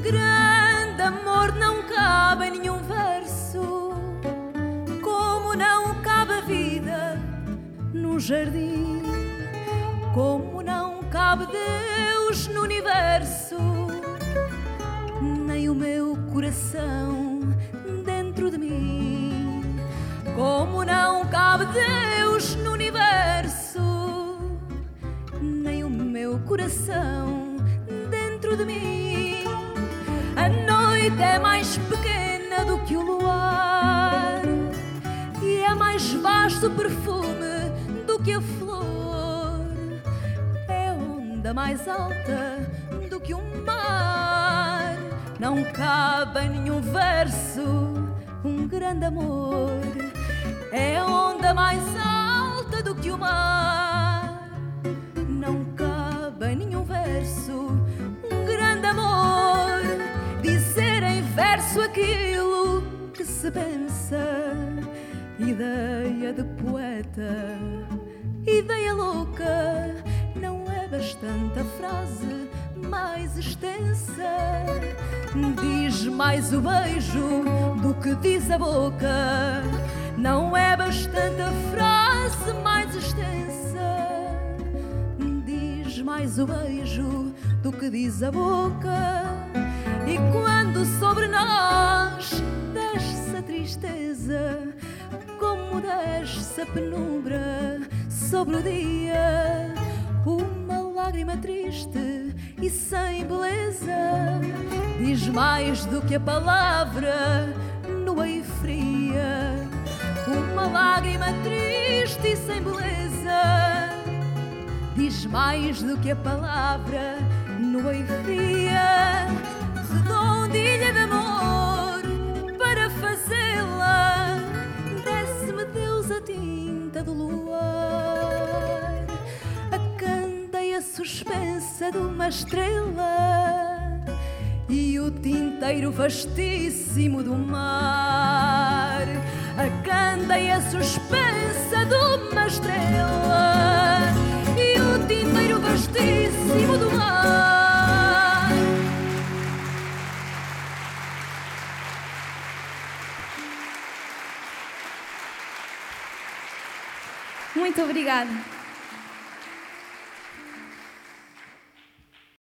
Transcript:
grande amor não cabe em nenhum verso, como não cabe a vida num jardim, como não cabe Deus no universo, nem o meu coração dentro de mim, como não cabe Deus no universo, nem o meu coração dentro de mim. Noite é mais pequena do que o luar e é mais vasto o perfume do que a flor. É onda mais alta do que o mar. Não cabe em nenhum verso um grande amor. É onda mais alta do que o mar. Verso aquilo que se pensa. Ideia de poeta, ideia louca. Não é bastante a frase mais extensa. Diz mais o beijo do que diz a boca. Não é bastante a frase mais extensa. Diz mais o beijo do que diz a boca. E quando sobre nós desce a tristeza, como desce a penumbra sobre o dia, uma lágrima triste e sem beleza diz mais do que a palavra nua e fria. Uma lágrima triste e sem beleza diz mais do que a palavra nua e fria. Redondilha de amor para fazê-la, desce-me Deus a tinta do luar, a candeia suspensa de uma estrela e o tinteiro vastíssimo do mar. A candeia suspensa de uma estrela Muito obrigada.